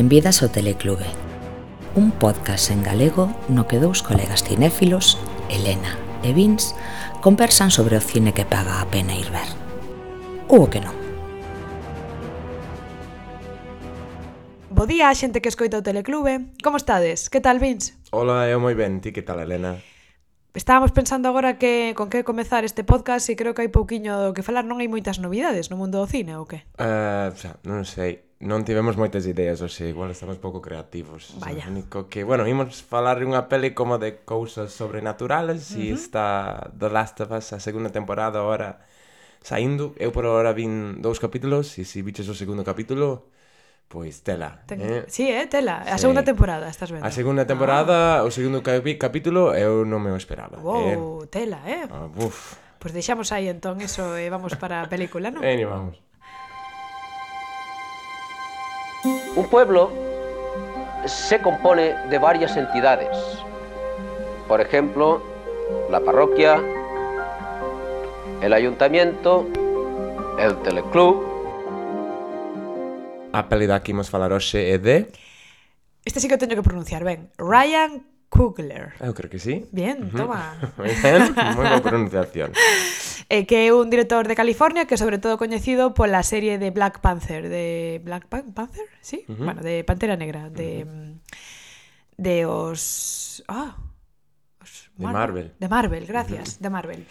Benvidas ao Teleclube Un podcast en galego no que dous colegas cinéfilos, Elena e Vince conversan sobre o cine que paga a pena ir ver Ou o que non Bo día, xente que escoita o Teleclube Como estades? Que tal, Vince? Hola, eu moi ben, ti que tal, Elena? Estábamos pensando agora que con que comezar este podcast e creo que hai pouquiño do que falar, non hai moitas novidades no mundo do cine ou que? Uh, xa, non sei, non tivemos moitas ideas, oxe, igual estamos pouco creativos. Vaya. O único que, bueno, imos falar unha peli como de cousas sobrenaturales e uh -huh. está The Last of Us, a segunda temporada ahora saindo. Eu por ahora vin dous capítulos e se viches o segundo capítulo, pois tela. Ten... Eh? Sí, eh, tela. Sí. A segunda temporada, estás vendo? A segunda temporada, ah. o segundo capi capítulo, eu non me o esperaba. Eh. Wow, eh? tela, eh? Ah, uf. Pois pues deixamos aí entón eso e eh, vamos para a película, non? Eh, vamos. Un pueblo se compone de varias entidades. Por ejemplo, la parroquia, el ayuntamiento, el teleclub, A peli da que imos falar hoxe é de... Este sí que o teño que pronunciar ben. Ryan Coogler. Eu creo que sí. Bien, toma. Moi ben, moi boa pronunciación. e que é un director de California que sobre todo coñecido pola serie de Black Panther, de Black Pan Panther, sí, uh -huh. bueno, de Pantera Negra, de uh -huh. Mm, de os ah, oh, os Marvel, de Marvel, de Marvel gracias, uh -huh. de Marvel.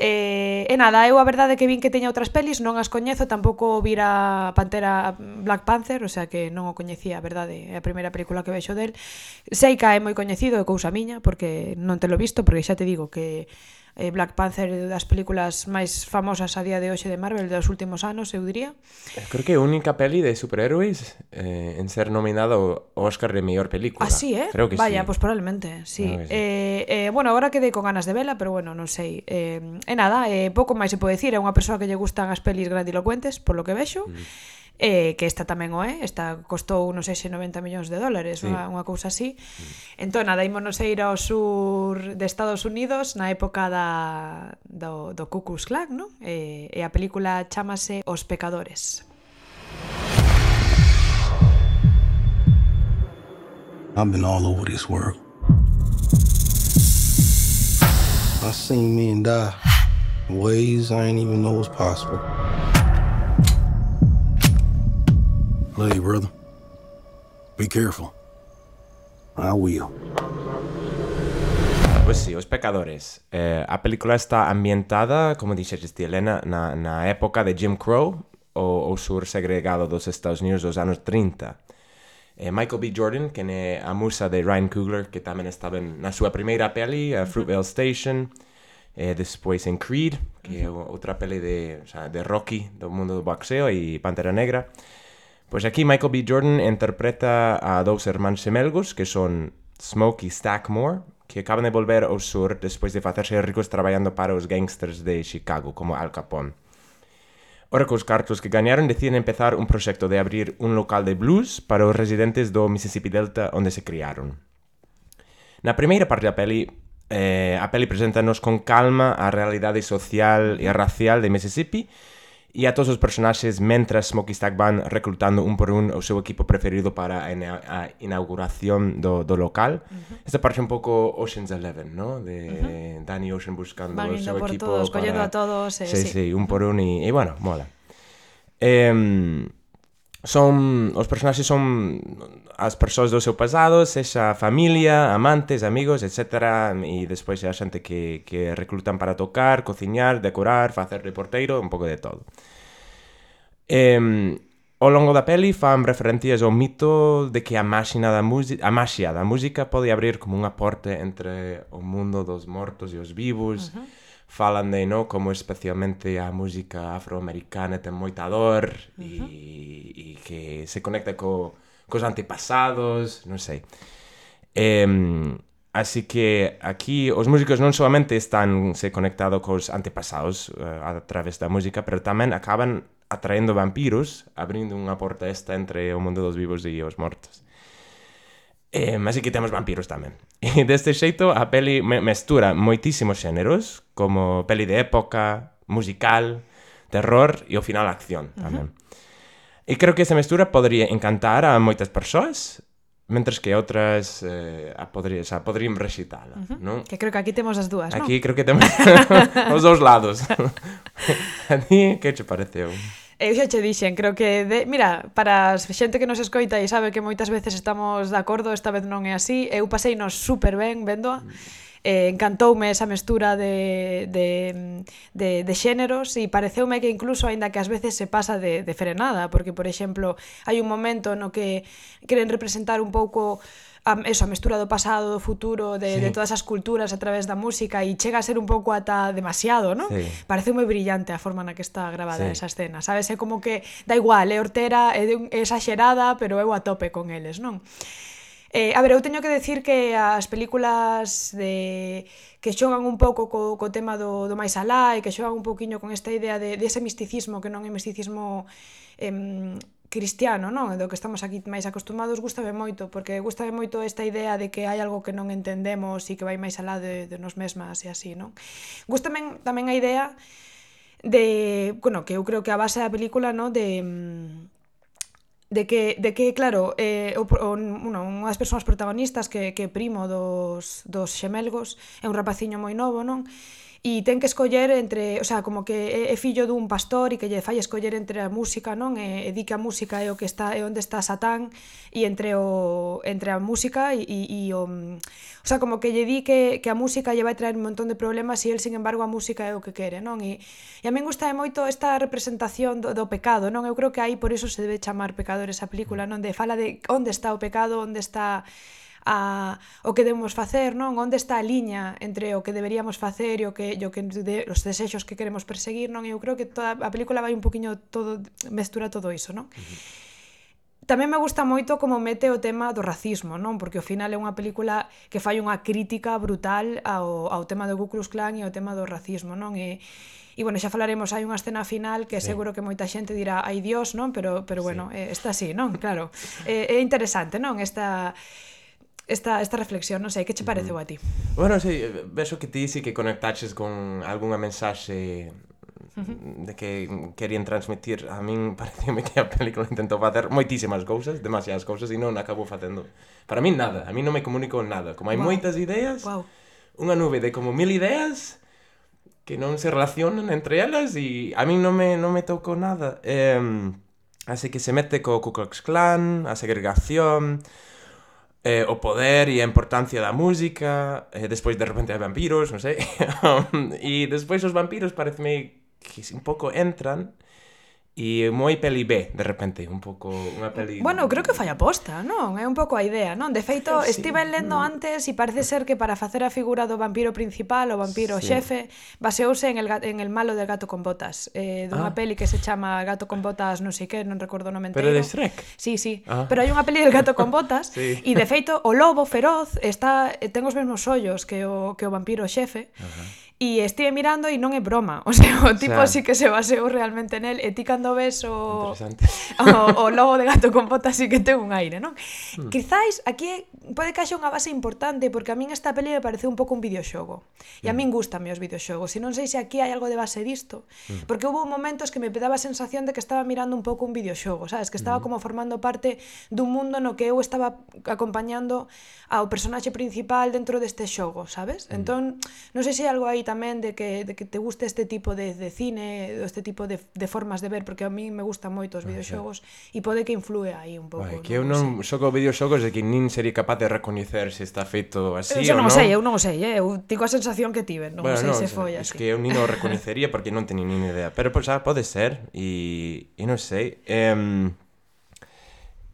Eh, e nada, eu a verdade que vin que teña outras pelis, non as coñezo, tampouco vira Pantera Black Panther, o sea que non o coñecía, a verdade, é a primeira película que vexo del. Seika é moi coñecido, é cousa miña, porque non te lo visto, porque xa te digo que eh, Black Panther das películas máis famosas a día de hoxe de Marvel dos últimos anos, eu diría. Eh, creo que é a única peli de superhéroes eh, en ser nominada ao Oscar de mellor película. Así, ah, eh? Creo que Vaya, sí. pois pues probablemente, sí. Sí. Eh, eh, bueno, agora quedei con ganas de vela, pero bueno, non sei. Eh, e nada, eh, pouco máis se pode dicir, é unha persoa que lle gustan as pelis grandilocuentes, polo que vexo. Mm eh, que esta tamén o é, esta costou, non sei se 90 millóns de dólares, sí. unha, unha cousa así. Mm. Entón, nada, ímonos a ir ao sur de Estados Unidos na época da, do, do Ku Klux Klan, non? Eh, e a película chamase Os Pecadores. I've been all over this world. I've seen men die in ways I ain't even know was possible. Love you, brother. Be careful. I will. Pois sí, Os Pecadores. Eh, a película está ambientada, como dixetes ti, Elena, na, na época de Jim Crow, o, o sur segregado dos Estados Unidos dos anos 30. Eh, Michael B. Jordan, que é a musa de Ryan Coogler, que tamén estaba en, na súa primeira peli, a Fruitvale Station, eh, despois en Creed, que é outra peli de, o sea, de Rocky, do mundo do boxeo, e Pantera Negra. Pois aquí Michael B. Jordan interpreta a dous irmáns xemelgos que son Smokey Stackmore, que acaban de volver ao sur despois de facerse ricos traballando para os gangsters de Chicago, como Al Capone. Ora cos cartos que gañaron deciden empezar un proxecto de abrir un local de blues para os residentes do Mississippi Delta onde se criaron. Na primeira parte da peli, eh, a peli preséntanos con calma a realidade social e racial de Mississippi, e a todos os personaxes mentras Smokey Stack van reclutando un por un o seu equipo preferido para a inauguración do, do local. Uh -huh. Esta parece un pouco Ocean's Eleven, ¿no? De uh -huh. Danny Ocean buscando van o seu por equipo todos, para... a todos, eh, sí, sí, sí, un por un e, e bueno, mola. Eh, son os personaxes son as persoas do seu pasado, sexa familia, amantes, amigos, etc. E despois a xente que, que reclutan para tocar, cociñar, decorar, facer de porteiro, un pouco de todo. Eh, ao longo da peli fan referencias ao mito de que a máxina da música, a maxia da música pode abrir como unha porte entre o mundo dos mortos e os vivos. Uh -huh falan de no como especialmente a música afroamericana ten moita dor uh -huh. e, e que se conecta co cos antepasados, non sei. Eh, así que aquí os músicos non solamente están se conectado cos antepasados uh, a través da música, pero tamén acaban atraendo vampiros, abrindo unha porta esta entre o mundo dos vivos e os mortos. Eh, así que temos vampiros tamén. E deste xeito a peli mestura moitísimos xéneros, como peli de época, musical, terror e ao final acción tamén. Uh -huh. E creo que esa mestura podría encantar a moitas persoas mentres que outras eh, a podría, xa, podrían rexitala, uh -huh. non? Que creo que aquí temos as dúas, non? Aquí creo que temos os dous lados. a ti que che pareceu? Eu xa che dixen, creo que de, mira, para a xente que nos escoita e sabe que moitas veces estamos de acordo, esta vez non é así, eu pasei nos super ben vendo mm eh, encantoume esa mestura de, de, de, de xéneros e pareceume que incluso, aínda que ás veces se pasa de, de frenada, porque, por exemplo, hai un momento no que queren representar un pouco a, eso, a mestura do pasado, do futuro, de, sí. de todas as culturas a través da música e chega a ser un pouco ata demasiado, non? Sí. Parece moi brillante a forma na que está grabada sí. esa escena, sabes? É como que da igual, é hortera, é, de, é exagerada, pero eu a tope con eles, non? Eh, a ver, eu teño que decir que as películas de que xogan un pouco co, co tema do, do máis alá e que xogan un pouquiño con esta idea de, de ese misticismo que non é misticismo eh, cristiano, non? Do que estamos aquí máis acostumados, gustame moito, porque gustame moito esta idea de que hai algo que non entendemos e que vai máis alá de, de nos mesmas e así, non? Gustame tamén a idea de, bueno, que eu creo que a base da película, non? De, de que, de que claro, eh, o, o, bueno, unha das persoas protagonistas que, que primo dos, dos xemelgos é un rapaciño moi novo, non? E e ten que escoller entre, o sea, como que é fillo dun pastor e que lle fai escoller entre a música, non? E, e di que a música é o que está é onde está Satán e entre o entre a música e, e, e o o sea, como que lle di que, que a música lle vai traer un montón de problemas e el, sin embargo, a música é o que quere, non? E, e a min gusta moito esta representación do, do pecado, non? Eu creo que aí por iso se debe chamar pecadores a película, non? De fala de onde está o pecado, onde está a, o que debemos facer, non? Onde está a liña entre o que deberíamos facer e o que, e o que de, os desexos que queremos perseguir, non? Eu creo que toda a película vai un poquinho todo, mestura todo iso, non? Uh -huh tamén me gusta moito como mete o tema do racismo, non? Porque ao final é unha película que fai unha crítica brutal ao, ao tema do Ku Klux Klan e ao tema do racismo, non? E, e bueno, xa falaremos, hai unha escena final que sí. seguro que moita xente dirá, ai Dios, non? Pero, pero bueno, sí. está así, non? Claro, é, eh, é interesante, non? Esta esta, esta reflexión, non sei, que che pareceu a ti? Bueno, sí, vexo que ti sí que conectaches con algunha mensaxe de que querían transmitir a min pareceme que a película intentou facer moitísimas cousas, demasiadas cousas e non acabou facendo para min nada, a min non me comunico nada como hai wow. moitas ideas wow. unha nube de como mil ideas que non se relacionan entre elas e a min non me, non me tocou nada eh, así que se mete co Ku Klux Klan a segregación eh, o poder e a importancia da música, eh, despois de repente hai vampiros, non sei. e despois os vampiros pareceme que un pouco entran E moi peli B, de repente, un pouco unha peli... Bueno, creo que fai aposta, non? É un pouco a idea, non? De feito, sí, estive lendo no. antes e parece ser que para facer a figura do vampiro principal, o vampiro sí. xefe, baseouse en el, en el malo del gato con botas, eh, dunha ah. peli que se chama Gato con botas, non sei que, non recordo o nome Pero de Shrek? Sí, sí, ah. pero hai unha peli del gato con botas sí. e de feito, o lobo feroz está ten os mesmos ollos que o, que o vampiro xefe uh -huh E estive mirando e non é broma, o sea, o tipo o sea, sí que se baseou realmente nel, e ti cando ves o, o, o logo de gato con botas sí que ten un aire, non? Hmm. Quizáis, aquí pode que haxa unha base importante, porque a min esta peli me parece un pouco un videoxogo, e a min hmm. gustanme os videoxogos, e non sei se aquí hai algo de base disto, hmm. porque houve momentos que me daba a sensación de que estaba mirando un pouco un videoxogo, sabes? Que estaba hmm. como formando parte dun mundo no que eu estaba acompañando ao personaxe principal dentro deste xogo, sabes? Hmm. Entón, non sei se hai algo aí tamén de que, de que te guste este tipo de, de cine, este tipo de, de formas de ver, porque a mí me gustan moito os ah, videoxogos e pode que influe aí un pouco. Vai, que eu non xogo videoxogos de que nin sería capaz de recoñecer se está feito así eh, eu, ou non. Eu non sei, eu non sei, eh? eu tico a sensación que tive, non bueno, sei no, se foi así. Es que eu nin o recoñecería porque non teño nin idea, pero pois pues, ah, pode ser e, e non sei. Um,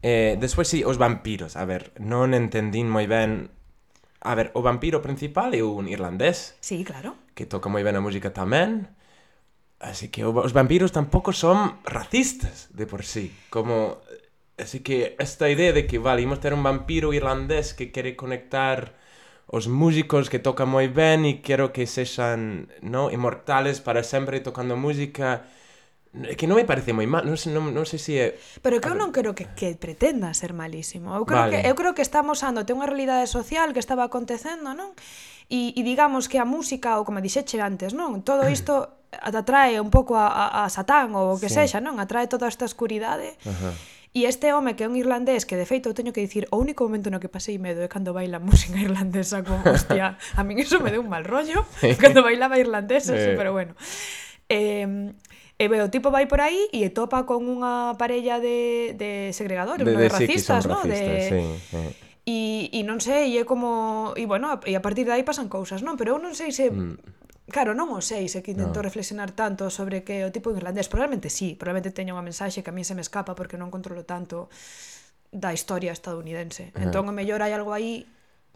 eh, despois si, sí, os vampiros, a ver, non entendín moi ben A ver, o vampiro principal é un irlandés. Sí, claro. Que toca moi ben a música tamén. Así que os vampiros tampouco son racistas de por sí. Como... Así que esta idea de que, vale, imos ter un vampiro irlandés que quere conectar os músicos que tocan moi ben e quero que sexan, no, inmortales para sempre tocando música É que non me parece moi mal, non sei, non, non sei se é... Pero que eu non quero que, que pretenda ser malísimo. Eu creo, vale. que, eu creo que estamos ando, ten unha realidade social que estaba acontecendo, non? E, e digamos que a música, ou como dixeche antes, non? Todo isto atrae un pouco a, a, a Satán ou o que sí. sexa, non? Atrae toda esta oscuridade. Ajá. E este home que é un irlandés que de feito eu teño que dicir o único momento no que pasei medo é cando baila música irlandesa como hostia, a min iso me deu un mal rollo cando bailaba irlandesa, sí. Eh. pero bueno. Eh, E ve, o tipo vai por aí e topa con unha parella de, de segregadores, de, de, de racistas, sí, no? racistas, de... sí, sí. E, e non sei, e é como... E bueno, e a partir de aí pasan cousas, non? Pero eu non sei se... Mm. Claro, non o sei se que intento no. reflexionar tanto sobre que o tipo irlandés, probablemente sí, probablemente teña unha mensaxe que a mí se me escapa porque non controlo tanto da historia estadounidense. Uh -huh. Entón, o mellor hai algo aí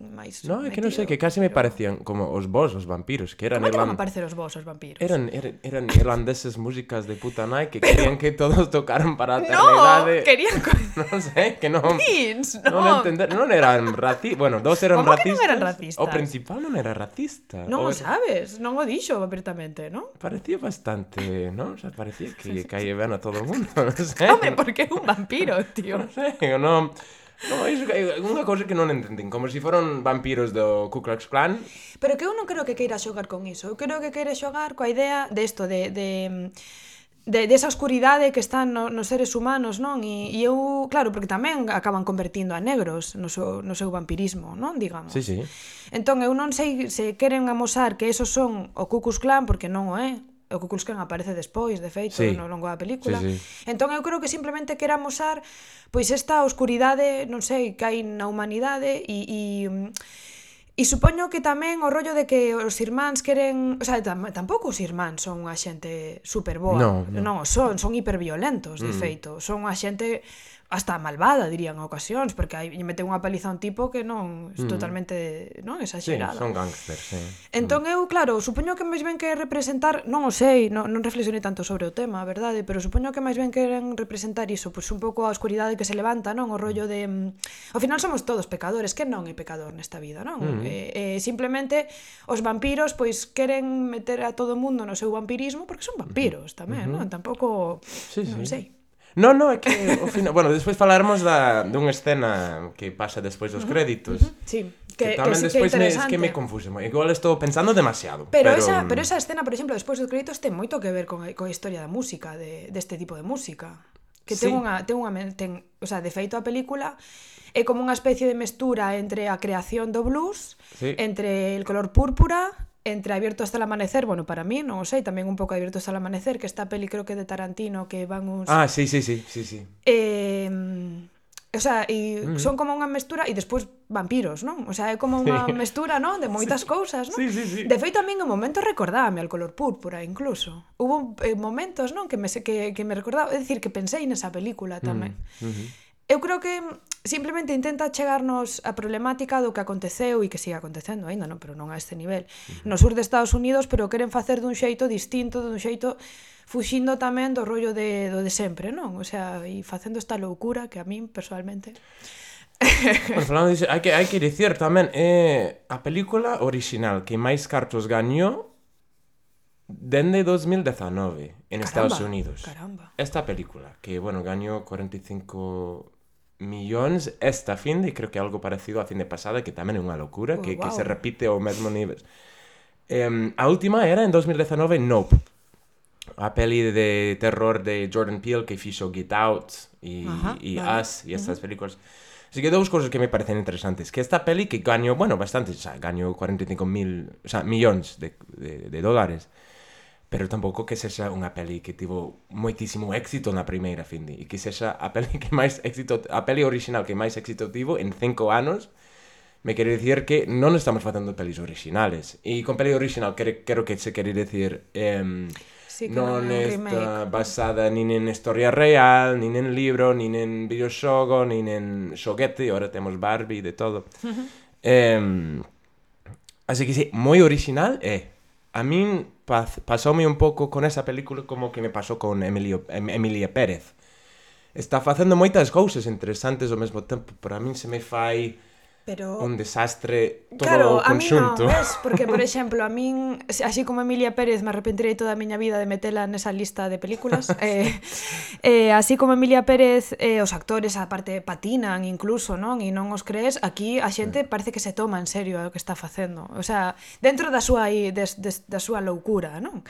máis... No, é que non sei, que casi pero... me parecían como os vos, os vampiros, que eran... Como irland... te parecer os vos, os vampiros? Eran, eran, eran irlandeses músicas de puta nai que pero... querían que todos tocaran para a eternidade. No, querían... non sei, que non... Pins, no. Non entender, non eran racistas, bueno, dos eran como racistas. non eran racistas? O principal non era racista. Non o era... sabes, non o dixo abertamente, non? Parecía bastante, non? O sea, parecía que caía ben a todo o mundo, non sei. Home, porque é un vampiro, tío. non sei, non... No, iso é unha cousa que non entendín, como se si foron vampiros do Ku Klux Klan. Pero que eu non creo que queira xogar con iso. Eu creo que queira xogar coa idea desto, de, de, de, de esa oscuridade que está no, nos seres humanos, non? E, e eu, claro, porque tamén acaban convertindo a negros no seu, no seu vampirismo, non? Digamos. Sí, sí. Entón, eu non sei se queren amosar que esos son o Ku Klux Klan, porque non o é, o Ku Klux Klan aparece despois, de feito, sí. no longo da película. Sí, sí. Entón eu creo que simplemente quera mostrar pois esta oscuridade, non sei, que hai na humanidade e, e E supoño que tamén o rollo de que os irmáns queren... O sea, tam tampouco os irmáns son unha xente super boa. Non, no. non son, son hiperviolentos, de mm. feito. Son unha xente hasta malvada, dirían a ocasións, porque aí lle mete unha paliza a un tipo que non é mm. totalmente, non, exagerada. Sí, son gangsters, sí. Entón eu, claro, supoño que máis ben que representar, non o sei, non, non reflexionei tanto sobre o tema, a verdade, pero supoño que máis ben queren representar iso, pois un pouco a oscuridade que se levanta, non, o rollo de mm, ao final somos todos pecadores, que non é pecador nesta vida, non? Mm. Eh, eh, simplemente os vampiros pois queren meter a todo o mundo no seu vampirismo porque son vampiros tamén, mm -hmm. non? Tampouco sí, non sí. sei. Non, non, é que o final, bueno, despois falaremos da dunha escena que pasa despois dos créditos. Uh -huh. Sí. Que, que tamén que sí, despois que me, es que me confuse, igual estou pensando demasiado. Pero, pero... Esa, mm. pero esa escena, por exemplo, despois dos créditos ten moito que ver con, con a historia da música, de, deste de tipo de música. Que sí. ten unha, ten unha ten, o sea, de feito a película é como unha especie de mestura entre a creación do blues, sí. entre el color púrpura entre Abierto hasta el amanecer, bueno, para mí, non o sei, tamén un pouco Abierto hasta el amanecer, que esta peli creo que de Tarantino que van uns Ah, sí, sí, sí, sí, sí. Eh, o sea, e mm. son como unha mestura e despois vampiros, non? O sea, é como unha sí. mestura, non, de moitas sí. cousas, non? Sí, sí, sí. De feito a min un momento recordábame al color púrpura incluso. Hubo eh, momentos, non, que me que que me recordaba, é dicir, que pensei nesa película tamén. Mm. Eu creo que simplemente intenta chegarnos a problemática do que aconteceu e que siga acontecendo aínda, non, pero non a este nivel. No sur de Estados Unidos, pero queren facer dun xeito distinto, dun xeito fuxindo tamén do rollo de, do de sempre, non? O sea, e facendo esta loucura que a min, personalmente... Por falando disso, hai que, hai que dicir tamén, é eh, a película original que máis cartos gañou dende 2019 en caramba, Estados Unidos. Caramba. Esta película, que, bueno, gañou 45 millóns esta finde e creo que algo parecido a fin de pasada que tamén é unha locura oh, que, wow. que se repite ao mesmo nivel um, a última era en 2019 Nope a peli de terror de Jordan Peele que fixo Get Out e, Ajá, e vale. Us e estas uh -huh. películas Así que dous cousas que me parecen interesantes. Que esta peli que gaño, bueno, bastante, xa, gaño 45.000, sea, millóns de, de, de dólares pero tampouco que sexa unha peli que tivo moitísimo éxito na primeira finde e que sexa a peli que máis éxito a peli original que máis éxito tivo en cinco anos me quere dicir que non estamos facendo pelis originales e con peli original quero, quero que se quere dicir eh, sí, non, non está remake. basada nin en historia real, nin en libro, nin en videoxogo, nin en xoguete, ahora temos Barbie de todo. Eh, así que sí, moi original é. Eh. A min pasoume un pouco con esa película como que me pasou con Emilio, em, Emilia Pérez. Está facendo moitas cousas interesantes ao mesmo tempo, pero a min se me fai pero... Un desastre todo claro, o conxunto. Claro, a mí non, ves? Porque, por exemplo, a min, así como Emilia Pérez, me arrepentirei toda a miña vida de metela nesa lista de películas. eh, eh, así como Emilia Pérez, eh, os actores, aparte, patinan incluso, non? E non os crees, aquí a xente parece que se toma en serio o que está facendo. O sea, dentro da súa, des, des, da súa loucura, non?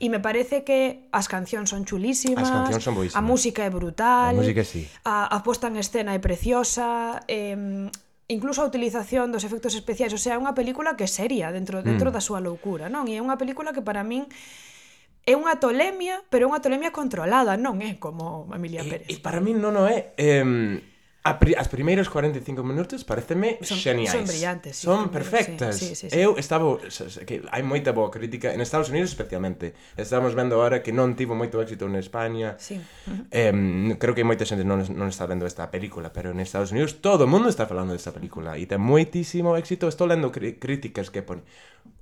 E me parece que as cancións son chulísimas, as cancións son boísimas. a música é brutal, a música sí. A, a posta en escena é preciosa, eh, incluso a utilización dos efectos especiais, o sea, é unha película que seria dentro dentro mm. da súa loucura, non? E é unha película que para min é unha tolemia, pero é unha tolemia controlada, non é como Emilia e, Pérez. E para min non o é. Eh, A pri, as primeiros 45 minutos pareceme son, xeniais. Son brillantes. Sí, son perfectas. Sí, sí, sí. Eu estaba... Que hai moita boa crítica, en Estados Unidos especialmente. Estamos vendo agora que non tivo moito éxito en España. Sí. Eh, creo que moita xente non, non está vendo esta película, pero en Estados Unidos todo o mundo está falando desta película e ten moitísimo éxito. Estou lendo críticas que pon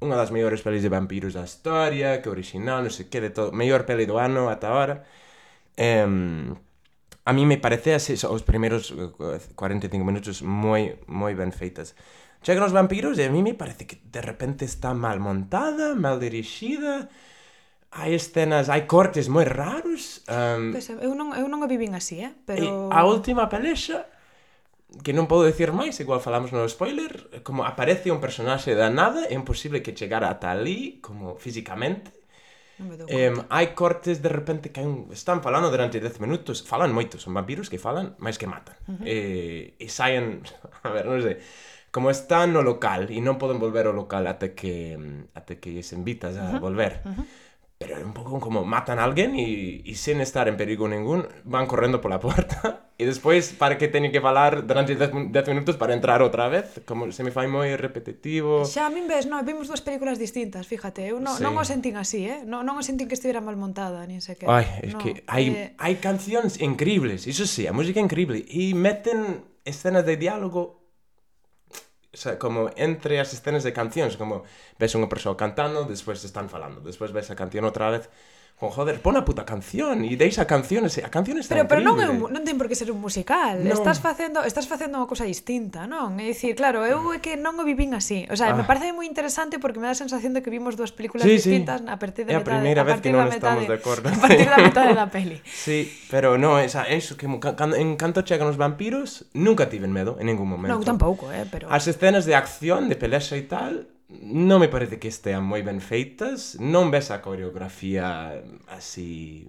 unha das mellores pelis de vampiros da historia, que original, non sei que, de todo, mellor peli do ano ata agora. Eh, a mí me parece así, os primeiros eh, 45 minutos moi moi ben feitas. Chegan os vampiros e a mí me parece que de repente está mal montada, mal dirixida, hai escenas, hai cortes moi raros. Um, pois, eu non, eu non o vivín así, eh? pero... a última pelexa, que non podo dicir máis, igual falamos no spoiler, como aparece un personaxe da nada, é imposible que chegara ata ali, como físicamente, Eh, hai cortes de repente que un, están falando durante 10 minutos, falan moito, son vampiros que falan, máis que matan. Uh -huh. eh, e saen, a ver, non sei, como están no local e non poden volver ao local até que até que lles invitas a uh -huh. volver. Uh -huh pero era un poco como matan a alguien y, y, sin estar en peligro ningún, van corriendo por la puerta y después para que tienen que falar durante 10 minutos para entrar outra vez, como se me fai moi repetitivo. Xa, a min ves, no, vimos dúas películas distintas, fíjate, eu non, sí. non o sentín así, eh? Non, non o sentín que estivera mal montada, nin sequer. Ai, es no, que hai, eh... hai cancións increíbles, iso sí, a música é increíble, e meten escenas de diálogo xa, como entre as escenas de cancións, como ves unha persoa cantando, despois están falando, despois ves a canción outra vez, Con joder, pon a puta canción e deixa canciones, eh, a canción está Pero pero non é un, non ten por que ser un musical. Non. Estás facendo, estás facendo unha cousa distinta, non? É dicir, claro, eu é que non o vivín así. O sea, ah. me parece moi interesante porque me dá a sensación de que vimos dúas películas sí, distintas sí. a partir da metade. É a primeira vez que non estamos de, de acordo. A partir da metade da peli. Sí, pero non, esa, eso que en canto chegan os vampiros, nunca tiven medo en ningún momento. Non, tampouco, eh, pero As escenas de acción, de pelexa e tal, non me parece que estean moi ben feitas, non ves a coreografía así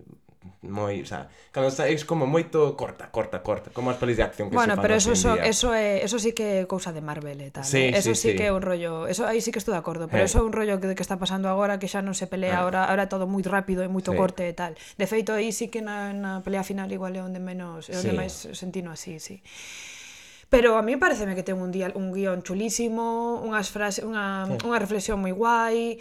moi, o sea, cando está, é como moito corta, corta, corta, como as pelis de acción que bueno, se fan pero eso, eso, eso, é, eso sí que é cousa de Marvel e tal. Sí, eh? eso sí, sí, sí, que é un rollo, eso aí sí que estou de acordo, pero eh. eso é un rollo que, que está pasando agora que xa non se pelea eh. ah. agora, agora todo moi rápido e moito sí. corte e tal. De feito aí sí que na, na pelea final igual é onde menos, é onde sí. máis sentino así, sí. Pero a mí pareceme que ten un, día, un guión chulísimo, unhas frase, unha, sí. unha reflexión moi guai,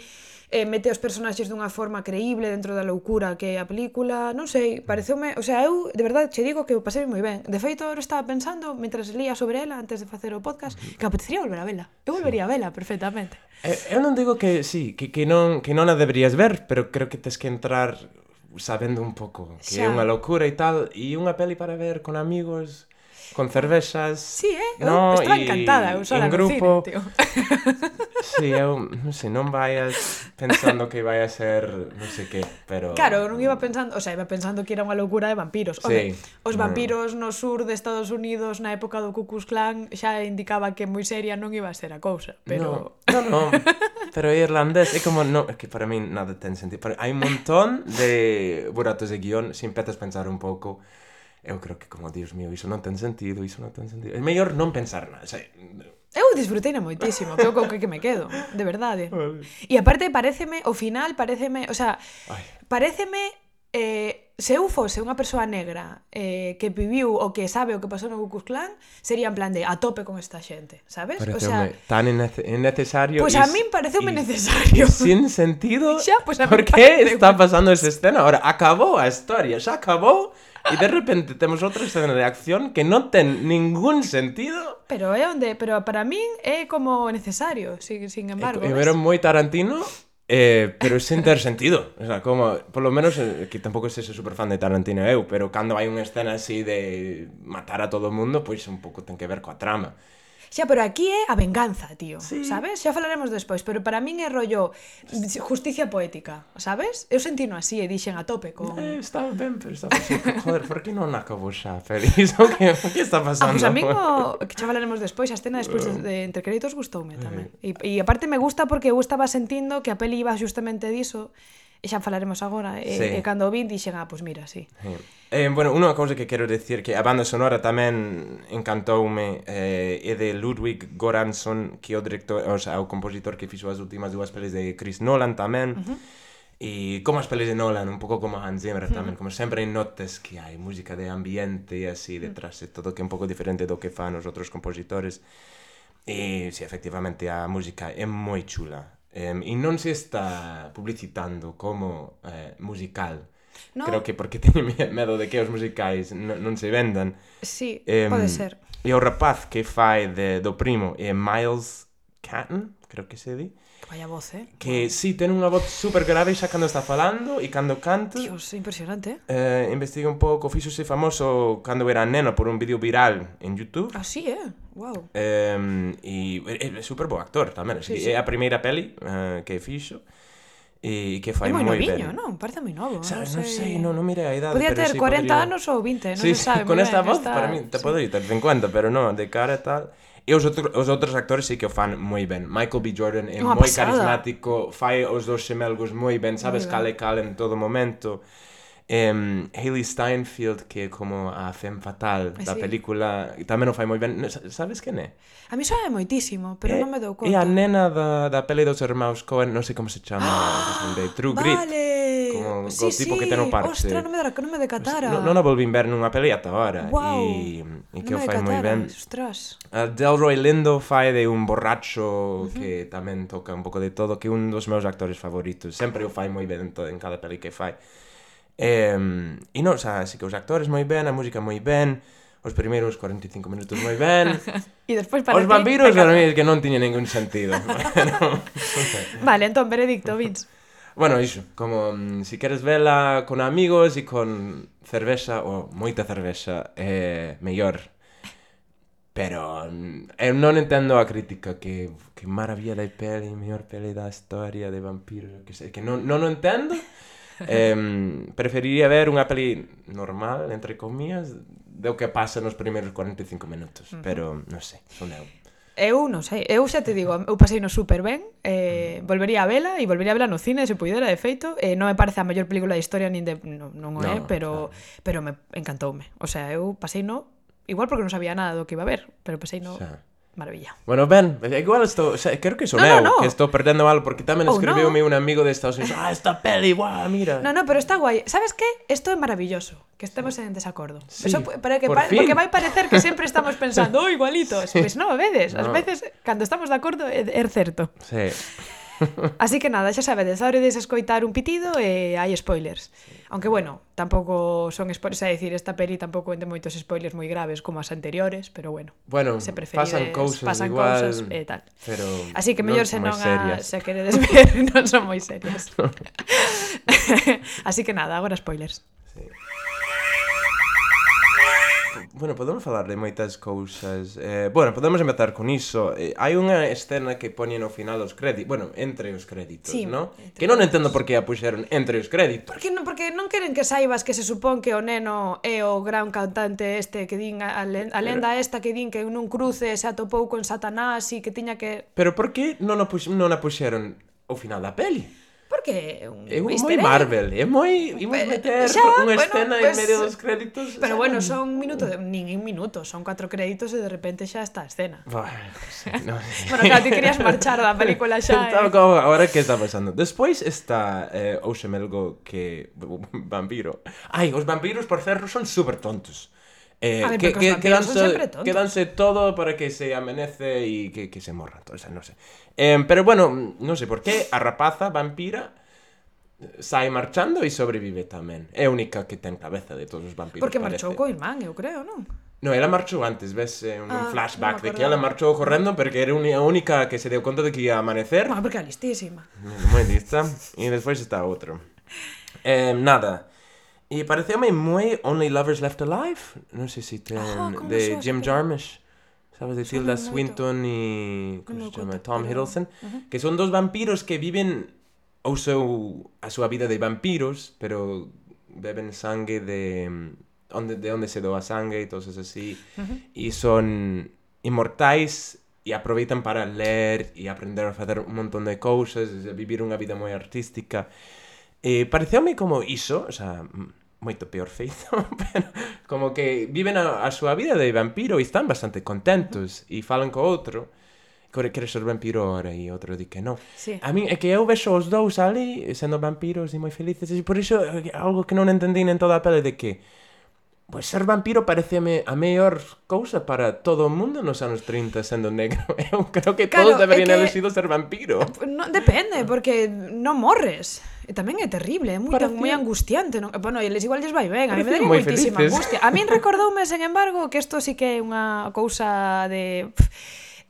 eh, mete os personaxes dunha forma creíble dentro da loucura que é a película, non sei, mm. pareceume, o sea, eu de verdade che digo que o pasei moi ben. De feito, eu estaba pensando, mentres lía sobre ela antes de facer o podcast, mm-hmm. que apetecería volver a vela. Eu volvería a vela perfectamente. Eh, eu non digo que sí, que, que, non, que non a deberías ver, pero creo que tes que entrar sabendo un pouco que xa. é unha loucura e tal, e unha peli para ver con amigos con cervexas. Sí, eh? No, oh, estaba encantada, eu sola en grupo. Cine, tío. Sí, eu, non sei, non vayas pensando que vai a ser, non sei que, pero Claro, eu non iba pensando, o sea, iba pensando que era unha loucura de vampiros. Oye, sí. os mm. vampiros no sur de Estados Unidos na época do Ku Klux Klan xa indicaba que moi seria non iba a ser a cousa, pero No, no, no. pero irlandés é como no, é que para min nada ten sentido. Hai un montón de buratos de guión, sin petas pensar un pouco eu creo que como, dios mío, iso non ten sentido, iso non ten sentido. É mellor non pensar nada, xa... Eu disfrutei moitísimo, creo que que me quedo, de verdade. Vale. E aparte pareceme, o final pareceme, o sea, Ai. pareceme eh, se eu fose unha persoa negra eh, que viviu o que sabe o que pasou no Ku Klux Klan, sería en plan de a tope con esta xente, sabes? O sea, tan innecesario. Pois pues a min pareceume necesario. Sin sentido. xa, pues a por que está pasando esa escena? Ahora, acabou a historia, xa acabou. E de repente temos outra escena de acción que non ten ningún sentido. Pero eh, é onde, pero para min é como necesario, sin, sin embargo. E, e veron moi Tarantino Eh, pero sen ter sentido, o sea, como, por lo menos, eh, que tampouco se super fan de Tarantino eu, pero cando hai unha escena así de matar a todo o mundo, pois un pouco ten que ver coa trama. Xa, pero aquí é a venganza, tío, sí. sabes? Xa falaremos despois, pero para min é rollo justicia poética, sabes? Eu sentino así e dixen a tope con... Eh, está ben, pero está pasando. Joder, por que non acabou xa, Félix? O que, o que está pasando? Ah, pues a min, o... que xa falaremos despois, a escena despois de, de Entre Créditos gustoume tamén. Eh. E, e aparte me gusta porque eu estaba sentindo que a peli iba justamente diso, E xa falaremos agora, e, sí. e cando o vin dixen, ah, pois mira, sí. sí. Eh, bueno, unha cousa que quero decir que a banda sonora tamén encantoume eh, é de Ludwig Göransson que é o director, o, sea, o compositor que fixo as últimas dúas peles de Chris Nolan tamén. Uh -huh. E como as peles de Nolan, un pouco como Hans Zimmer tamén, como sempre notas que hai música de ambiente e así detrás, mm. e todo que é un pouco diferente do que fan os outros compositores. E, si, sí, efectivamente, a música é moi chula. Eh, e non se está publicitando como eh, musical. No. Creo que porque teñen medo de que os musicais non, non se vendan. Sí, eh, pode ser. E o rapaz que fai de, do primo é Miles Catton, creo que se di. Vaya voz, eh? Que si, sí, ten unha voz super grave xa cando está falando e cando canta. Dios, é impresionante. Eh, eh investiga un pouco, fíxose famoso cando era neno por un vídeo viral en YouTube. Así, ah, eh? Wow. Eh, e é, é super bo actor tamén. Sí, sí. É a primeira peli eh, que fixo e que fai moi ben. non? Parece moi novo. Sabes, non sei, non, non mire a idade, Podía ter sí, 40 podría... anos ou 20, non sí, se sabe. Con esta voz, esta... para mí, te sí. podría ter 50, pero non, de cara e tal. E os, outro, os outros actores sí que o fan moi ben. Michael B. Jordan é Unha moi pasada. carismático, fai os dos xemelgos moi ben, sabes, cale cale en todo momento. Um, Hayley Steinfeld que é como a fem fatal da sí. película tamén o fai moi ben sabes quen é? a mí soa moitísimo pero non me dou conta é a nena da, da peli dos hermanos Coen non sei como se chama ¡Ah! de True Grit vale como sí, o tipo sí. que ten o parche. Ostra, non me, dera, non me decatara. Non, non a volvín ver nunha peli ata ahora. Wow. E, e que non o fai moi ben. Ostras. A Delroy Lindo fai de un borracho uh -huh. que tamén toca un pouco de todo, que é un dos meus actores favoritos. Sempre o fai moi ben en, todo, en cada peli que fai. E, e non, xa, así que os actores moi ben, a música moi ben, os primeiros 45 minutos moi ben. e despois para Os vampiros, para mí, que non tiña ningún sentido. bueno, vale, entón, veredicto, Vince. Bueno, iso, como se si queres vela con amigos e con cervexa ou moita cervexa é eh, mellor. Pero mm, eu non entendo a crítica que que maravilla da peli, mellor peli da historia de vampiros, que sei, que non non o entendo eh, preferiría ver unha peli normal, entre comillas, do que pasa nos primeiros 45 minutos, uh -huh. pero non sei, son eu. Eu non sei, eu xa te digo, eu pasei no super ben, eh, mm. volvería a vela e volvería a vela no cine se puidera, de feito, eh, non me parece a mellor película da historia nin de non, non o é, no, pero pero me encantoume. O sea, eu pasei no igual porque non sabía nada do que iba a ver, pero pasei no xa maravilla. Bueno, ben, eh, igual estou, sea, creo que son no, eu no, no. que estou perdendo algo porque tamén oh, escribiume no. un amigo de Estados Unidos, ah, esta peli, guau, mira. No, no, pero está guai. ¿Sabes que? Esto é maravilloso, que estemos en desacordo. Sí, Eso, para que por pa, porque vai parecer que sempre estamos pensando, "Oh, igualitos." Sí. Pois pues non, vedes, no. as veces cando estamos de acordo é, é certo. Sí. Así que nada, xa sabedes, a hora de escoitar un pitido e hai spoilers. Aunque bueno, tampouco son spoilers, a decir, esta peli tampouco vende moitos spoilers moi graves como as anteriores, pero bueno. Bueno, se pasan cousas pasan igual, cousas e eh, tal. Pero Así que mellor se non a, se queredes ver, non son moi serias. Así que nada, agora spoilers. bueno, podemos falar de moitas cousas. Eh, bueno, podemos empezar con iso. Eh, hai unha escena que poñen ao final dos créditos, bueno, entre os créditos, sí, no? Que non entendo por que a puxeron entre os créditos. Porque non, porque non queren que saibas que se supón que o neno é o gran cantante este que din a, a lenda Pero... esta que din que nun cruce se atopou con Satanás e que tiña que Pero por que non a, pux, non a puxeron ao final da peli? porque é un É moi Marvel, é moi imos meter xa, unha bueno, escena pues, en medio dos créditos. Pero xa, bueno, son un minuto, de, nin un minuto, son catro créditos e de repente xa está a escena. Bueno, sí, no. bueno claro, ti querías marchar da película xa. Estaba eh. como, agora que está pasando? Despois está eh, Ouxemelgo que vampiro. Ai, os vampiros por cerro son super tontos. Eh, ver, que, que, quedanse, quedanse todo para que se amanece e que, que se morra, entonces, no. Sé. Eh, pero bueno, non sei sé por qué a rapaza vampira sai marchando e sobrevive tamén. É a única que ten cabeza de todos os vampiros, Porque parece. marchou co irmán, eu creo, non? No, ela marchou antes, ves eh, un, ah, un flashback no de que ela marchou correndo porque era a única que se deu conta de que ia amanecer. Bueno, porque é listísima. Moi lista. E despois está outro. Eh, nada, Y pareció muy Only Lovers Left Alive. No sé si te. De Jim Jarmusch. ¿Sabes? De Tilda Swinton y. ¿Cómo se llama? Tom Hiddleston. Que son dos vampiros que viven. Oh, Uso a su vida de vampiros, pero beben sangre de. Mm, donde, de donde se doa sangre y cosas así. Y son inmortales y aprovechan para leer y aprender a hacer un montón de cosas, vivir una vida muy artística. Eh, parecióme como eso, o sea, mm, moito peor feito, pero como que viven a, a súa vida de vampiro e están bastante contentos e falan co outro que quere ser vampiro ora e outro di que non. Sí. A min é que eu vexo os dous ali sendo vampiros e moi felices e por iso eh, algo que non entendín en toda a pele de que Pois ser vampiro pareceme a mellor cousa para todo o mundo nos anos 30 sendo negro. Eu creo que claro, todos deberían que... haber sido ser vampiro. No, depende, porque non morres. E tamén é terrible, é moi, Parecía... moi angustiante. Non? Bueno, eles igual lles vai ben, a mí me daría moitísima felices. angustia. A min recordoume, sen embargo, que isto sí que é unha cousa de...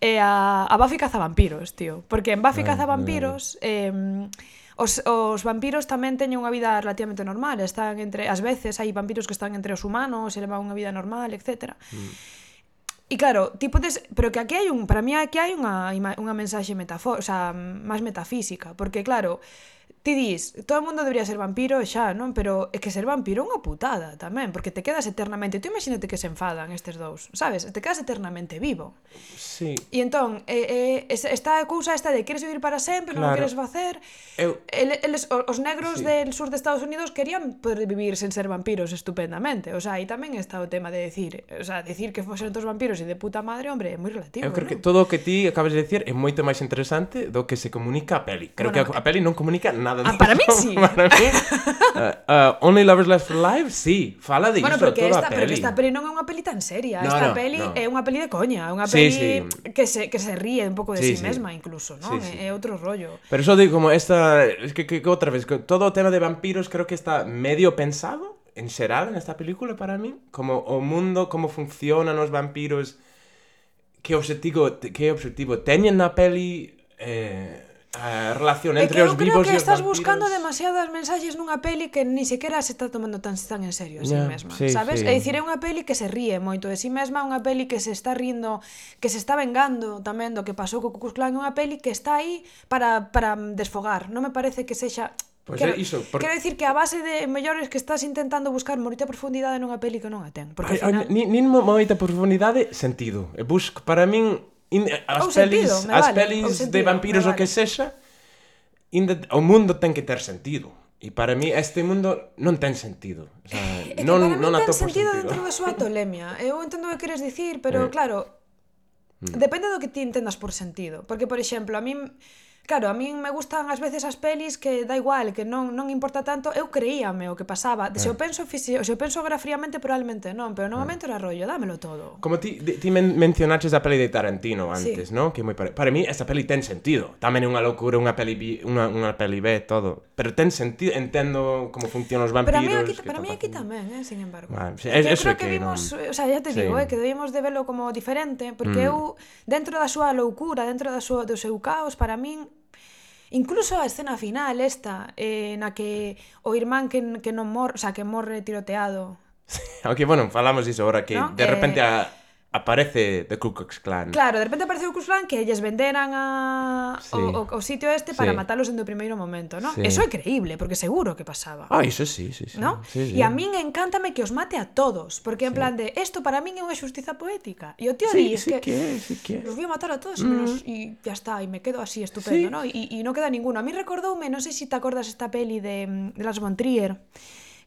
É a, a Buffy cazavampiros, tío. Porque en Buffy cazavampiros... Ah, eh, Os, os vampiros tamén teñen unha vida relativamente normal, están entre ás veces hai vampiros que están entre os humanos, e levan unha vida normal, etc. Mm. E claro, ti podes, pero que aquí hai un, para mí aquí hai unha unha mensaxe metafó, o sea, máis metafísica, porque claro, ti dis, todo o mundo debería ser vampiro xa, non? Pero é que ser vampiro é unha putada tamén, porque te quedas eternamente... Tú imagínate que se enfadan estes dous, sabes? Te quedas eternamente vivo. Sí. E entón, eh, eh, esta cousa esta de queres vivir para sempre, claro. non queres facer... Eu... El, el, os negros sí. del sur de Estados Unidos querían poder vivir sen ser vampiros estupendamente. O sea, aí tamén está o tema de decir... Eh, o sea, decir que fosen todos vampiros e de puta madre, hombre, é moi relativo, Eu creo non? que todo o que ti acabas de decir é moito máis interesante do que se comunica a peli. Creo bueno, que a, a peli non comunica nada nada. Ah, para mí sí. para mí, uh, uh, Only Lovers Left Alive, sí. Fala de bueno, porque toda esta, a peli. Pero que esta peli non é unha peli tan seria. No, esta no, peli no. é unha peli de coña. É unha sí, peli sí. Que, se, que se ríe un pouco de sí, sí, sí mesma incluso, ¿no? Sí, sí. É outro rollo. Pero eso digo, como esta... Es que, que, que outra vez, todo o tema de vampiros creo que está medio pensado en xeral esta película para mí. Como o mundo, como funcionan os vampiros... Que objetivo que obxectivo teñen na peli... Eh, a relación entre os vivos e os vampiros. creo que estás buscando demasiadas mensaxes nunha peli que ni sequera se está tomando tan tan en serio a si yeah, mesma, sí, sabes? Sí. É dicir, é unha peli que se ríe moito de si sí mesma, unha peli que se está rindo, que se está vengando tamén do que pasou co Ku Klux Klan, unha peli que está aí para, para desfogar. Non me parece que sexa Pois pues quero, iso, por... quero dicir que a base de mellores que estás intentando buscar moita profundidade nunha peli que non a ten, porque Ay, al final... nin, nin moita profundidade, sentido. E busco para min in, eh, as ou pelis, sentido, as vale, pelis sentido, de vampiros vale. o que sexa, inda, o mundo ten que ter sentido. E para mí este mundo non ten sentido. O sea, é non, que para non ten sentido, sentido dentro da súa tolemia. Eu entendo o que queres dicir, pero eh. claro, mm. depende do que ti entendas por sentido. Porque, por exemplo, a min... Mí Claro, a min me gustan ás veces as pelis que da igual, que non non importa tanto, eu creíame o que pasaba. Se eu eh. penso fisi, se eu penso grafriamente probablemente non, pero no eh. momento era rollo, dámelo todo. Como ti ti men mencionaches a peli de Tarantino antes, sí. ¿no? Que moi pare... para mí esta peli ten sentido. Tamén é unha locura, unha peli bi, unha unha peli B todo, pero ten sentido, entendo como funcionan os vampiros. a mí aquí, para mí aquí tamén, eh, sin embargo. Bueno, sí, eso creo que, que vimos, non... o sea, ya te sí. digo, eh, que debíamos de velo como diferente, porque mm. eu dentro da súa loucura, dentro da súa do seu caos, para min Incluso a escena final esta, eh, na que o irmán que, que non morre, o sea, que morre tiroteado. Aunque, bueno, falamos iso ahora, que ¿No? de repente eh... a aparece The Ku Klux Klan. Claro, de repente aparece o Ku Klux Klan que elles venderan a... Sí. o, o, o sitio este para sí. matalos en do primeiro momento, ¿no? Sí. Eso é creíble, porque seguro que pasaba. Ah, iso sí, sí, sí. ¿no? sí, sí. E a min encántame que os mate a todos, porque en plan de, esto para min é unha xustiza poética. E o tío sí, di, sí, que, que, sí que los voy a matar a todos mm. menos, y ya está, e me quedo así estupendo, sí. ¿no? E, y no queda ninguno. A mí recordoume, non sei sé si se te acordas esta peli de, mm, de Las Von Trier,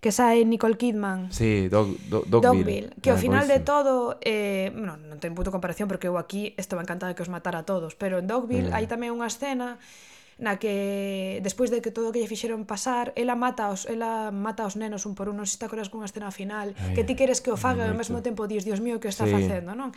que sae Nicole Kidman. Sí, Dog, Dog, Dogville. Dogville. Que ao final de todo, eh, bueno, non ten puto comparación porque eu aquí estaba encantada de que os matara a todos, pero en Dogville mm. hai tamén unha escena na que despois de que todo o que lle fixeron pasar, ela mata os ela mata os nenos un por un, non se está acordas cunha escena final, Ay, que ti queres que o faga e ao mesmo tempo dis, Dios mío, que o está sí. facendo, non?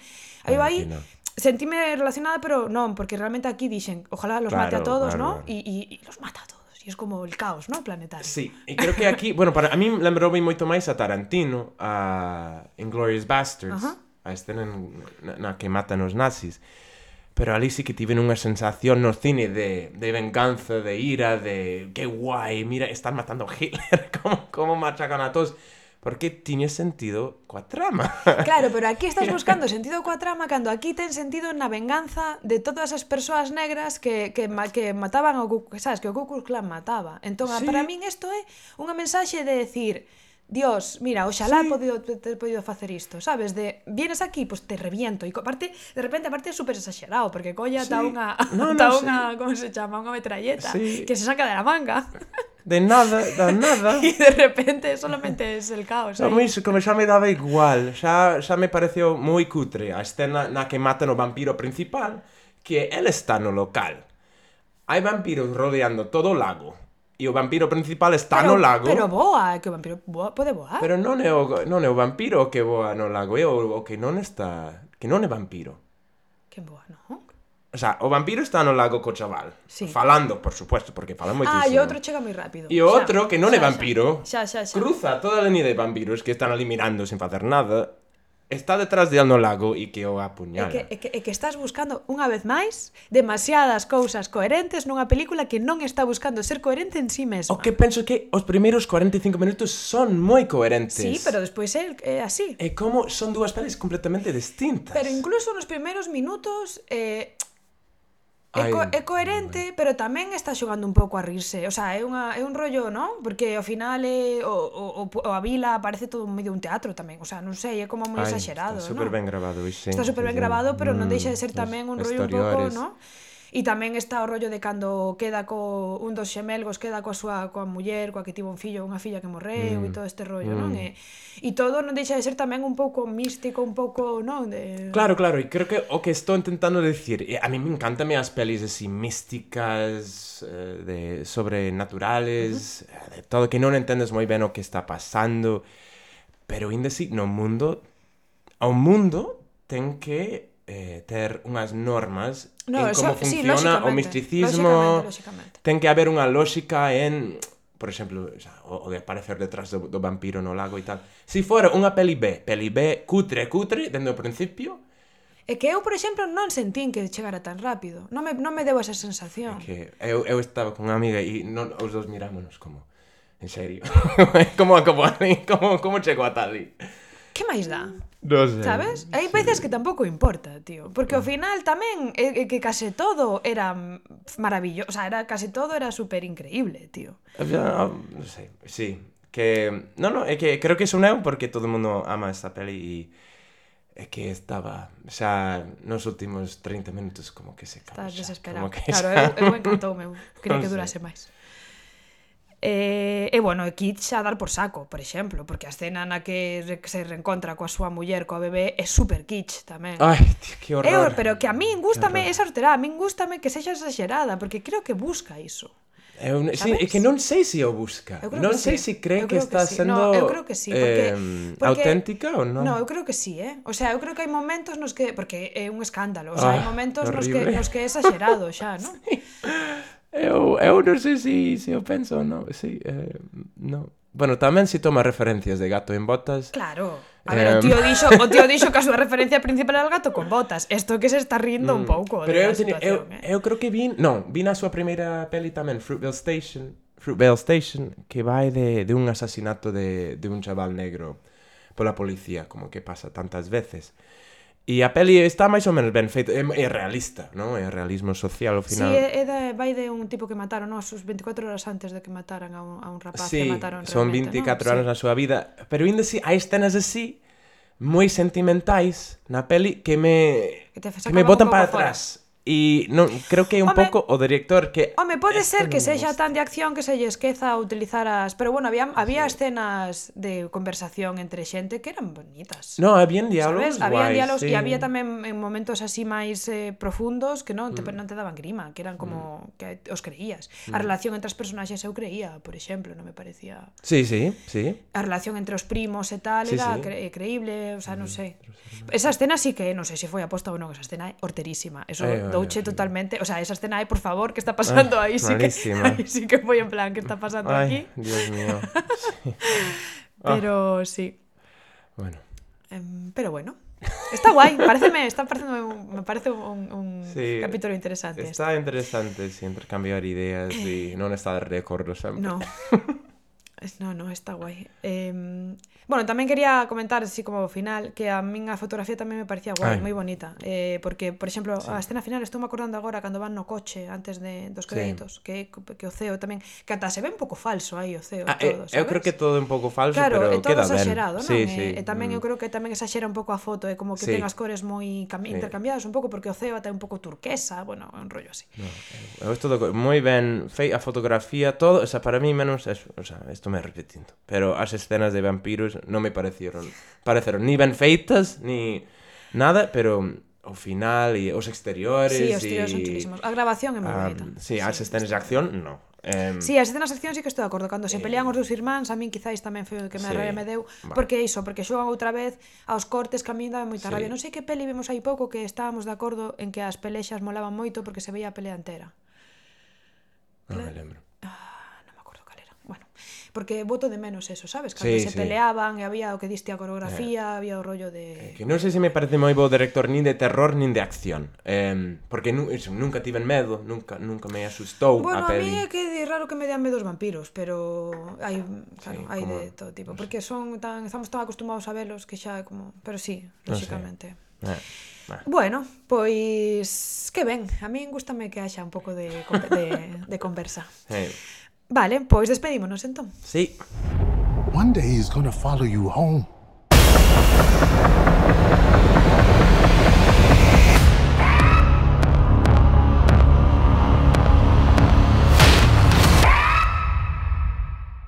Aí vai sentíme relacionada, pero non, porque realmente aquí dixen, ojalá los claro, mate a todos, claro, non? Claro. E, e, e los mata a todos. E es como el caos, ¿no? Planetario. Sí, e creo que aquí, bueno, para a mí lembrou moito máis a Tarantino, a Inglourious Basterds, uh -huh. a escena en, na, na que matan os nazis. Pero ali sí que tiven unha sensación no cine de, de venganza, de ira, de que guai, mira, están matando a Hitler, como, como machacan a todos porque tiña sentido coa trama. Claro, pero aquí estás buscando sentido coa trama cando aquí ten sentido na venganza de todas as persoas negras que, que, ma, que mataban o que sabes, que o Ku Klux Klan mataba. Entón, sí. para min isto é unha mensaxe de decir, Dios, mira, oxalá sí. podido, ter podido facer isto, sabes? De, vienes aquí, pues, te reviento. E aparte, de repente, aparte é super exagerado, porque colla sí. ta unha, no, ta no, unha, sí. como se chama, unha metralleta, sí. que se saca de la manga. De nada, da nada. E de repente solamente es el caos. No, aí. Iso, como xa me daba igual, xa, xa me pareceu moi cutre a escena na que matan o vampiro principal, que él está no local. Hai vampiros rodeando todo o lago E o vampiro principal está pero, no lago. Pero voa, é que o vampiro boa, pode voar. Pero non é o, non é o vampiro que voa no lago, é o, o que non está... Que non é vampiro. Que voa, non? O sea, o vampiro está no lago co chaval. Sí. Falando, por supuesto, porque fala ah, moitísimo. Ah, e outro chega moi rápido. E o outro, que non xa, é vampiro, xa, xa, xa, xa. cruza toda a línea de vampiros que están ali mirando sen facer nada está detrás de Lago e que o apuñala. É que, é que, é que estás buscando unha vez máis demasiadas cousas coherentes nunha película que non está buscando ser coherente en sí mesma. O que penso que os primeiros 45 minutos son moi coherentes. Sí, pero despois é, é así. É como son dúas pelis completamente distintas. Pero incluso nos primeiros minutos eh, É, co é coherente, pero tamén está xogando un pouco a rirse. O sea, é, unha, é un rollo, non? Porque ao final é, o, o, o, a vila parece todo medio un teatro tamén. O sea, non sei, é como moi exagerado. Está super ben grabado. Sí, está super ben grabado, pero mm, non deixa de ser tamén un rollo un pouco, non? E tamén está o rollo de cando queda co un dos xemelgos queda coa súa coa muller, coa que tivo un fillo, unha filla que morreu mm. e todo este rollo, mm. non? E, e todo non deixa de ser tamén un pouco místico, un pouco, non? De... Claro, claro, e creo que o que estou intentando decir, a mí me encantan as pelis así místicas, eh, de sobrenaturales, uh -huh. de todo que non entendes moi ben o que está pasando, pero ainda así no mundo, ao mundo ten que eh, ter unhas normas no, en como eso, funciona sí, o misticismo. Lógicamente, lógicamente. Ten que haber unha lógica en, por exemplo, o, sea, o de aparecer detrás do, do vampiro no lago e tal. Se si fora unha peli B, peli B cutre, cutre, dende o principio, É que eu, por exemplo, non sentín que chegara tan rápido. Non me, non me deu esa sensación. É que eu, eu estaba con unha amiga e non, os dos mirámonos como... En serio. como, como, como, como chegou a tal? que máis dá? No sé. Sabes? Hai sí. veces que tampouco importa, tío. Porque ao ah. final tamén é que case todo era maravilloso. O sea, era, case todo era super increíble, tío. Ah, non sei, sí. Que... No, no, é que creo que son eu porque todo o mundo ama esta peli e é que estaba xa nos últimos 30 minutos como que se Estás desesperado. como que Claro, eu, eu encantoume. Quería que durase máis. E, e bueno, e Kit xa dar por saco, por exemplo, porque a escena na que se reencontra coa súa muller, coa bebé, é super kitsch tamén. Ai, tío, que horror. Pero que a min gústame esa horterá, a min gústame que sexa exagerada, porque creo que busca iso. Eu, sí, é que non sei se o busca. Non sei se si cree que está que sí. sendo no, eu creo que sí, porque, eh, porque, auténtica ou non. No, eu creo que sí, eh. O sea, eu creo que hai momentos nos que porque é un escándalo, o sea, ah, hai momentos horrible. nos que nos que é exagerado xa, non? sí. Eu, eu non sei se, se o penso ou non. Sí, eh, no. Bueno, tamén si toma referencias de gato en botas. Claro. A ver, eh... o tío dixo, o tío dixo que a súa referencia principal era o gato con botas. Isto que se está rindo mm. un pouco. Pero eu, teño, eu, eh. eu creo que vin, non, vin a súa primeira peli tamén, Fruitvale Station, Fruitvale Station, que vai de, de un asasinato de, de un chaval negro pola policía, como que pasa tantas veces. E a peli está máis ou menos ben feita, é, é realista, non? É realismo social ao final. Sí, é, é vai de un tipo que mataron, non? As 24 horas antes de que mataran a un, a un rapaz sí, que mataron son 24 ¿no? anos sí. na súa vida, pero ainda así hai escenas así moi sentimentais na peli que me que, te que me botan para atrás. E non, creo que é un home, pouco o director que Home, pode ser que sexa tan de acción que se lle esqueza utilizar as, pero bueno, había había sí. escenas de conversación entre xente que eran bonitas. No, habían diálogos, ¿sabes? Habían diálogos sí. e había tamén en momentos así máis eh, profundos que non te, mm. non te daban grima, que eran como mm. que os creías. Mm. A relación entre as personaxes eu creía, por exemplo, non me parecía. Sí, sí, sí. A relación entre os primos e tal sí, era sí. Cre creíble, o sea, mm. non sei. Esa escena sí que, non sei se foi aposta ou non, esa escena é horterísima. Eso eh, douche totalmente, o sea, esa escena é, por favor, que está pasando Ai, aí sí que aí sí que foi en plan, que está pasando aquí? Ay, Dios mío. Sí. Ah. Pero sí. Bueno, Em, pero bueno, está guai, pareceme, está parecendo un, me parece un, un Sí, capítulo interesante. este. está interesante sí, intercambiar ideas e non estar de acordo sempre. No. No, no, está guai. Eh, bueno, tamén quería comentar así como ao final que a min a fotografía tamén me parecía guai, moi bonita, eh porque por exemplo, sí. a escena final estou me acordando agora cando van no coche antes de dos créditos, sí. que que o ceo tamén, que ata se ve un pouco falso aí o ceo ah, todo, eh, Eu creo que todo é un pouco falso, claro, pero é todo queda ben. Sí, non? Sí, eh, e, e tamén mm. eu creo que tamén exaxera un pouco a foto, é como que sí. ten as cores moi sí. intercambiadas un pouco porque o ceo ata é un pouco turquesa, bueno, un rollo así. No, eu, eu todo moi ben fei a fotografía, todo, o sea, para mí menos, es, o sea, isto me repetindo, pero as escenas de vampiros non me parecieron, pareceron ni ben feitas, ni nada, pero o final e os exteriores sí, os tiros son chulísimos. A grabación é moi um, bonita. Sí, as sí, escenas de acción, no. Um, sí, as escenas de acción sí que estou de acordo Cando se eh, pelean os dous irmáns, a min quizáis tamén foi o que me sí, rabia me deu vale. Porque é iso, porque xogan outra vez aos cortes que a min dame moita sí. rabia Non sei que peli vimos aí pouco que estábamos de acordo en que as pelexas molaban moito porque se veía a pelea entera Non me lembro porque voto de menos eso, sabes? Cando sí, se sí. peleaban e había o que diste a coreografía, eh, había o rollo de... Eh, que non sei se me parece moi bo director nin de terror nin de acción. Eh, porque nu, eso, nunca tiven medo, nunca nunca me asustou bueno, a peli. Bueno, a mí é que é raro que me dean medo os vampiros, pero hai, claro, sí, hai como... de todo tipo, porque son tan estamos tan acostumados a velos que xa é como, pero sí, lógicamente. Eh. Bueno, pois que ben, a min gustame que haxa un pouco de, de, de conversa. Hey. Vale, pois despedímonos entón. Sí. One day he's gonna follow you home.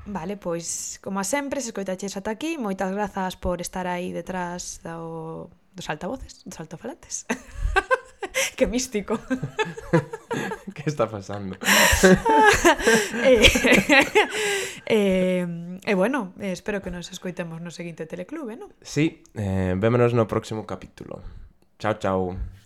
Vale, pois, como a sempre, se escoitaches ata aquí, moitas grazas por estar aí detrás do, dos altavoces, dos altofalantes. que místico. que está pasando? e, eh, e eh, eh, bueno, espero que nos escoitemos no seguinte teleclube, non? Sí, eh, vémonos no próximo capítulo. Chao, chao.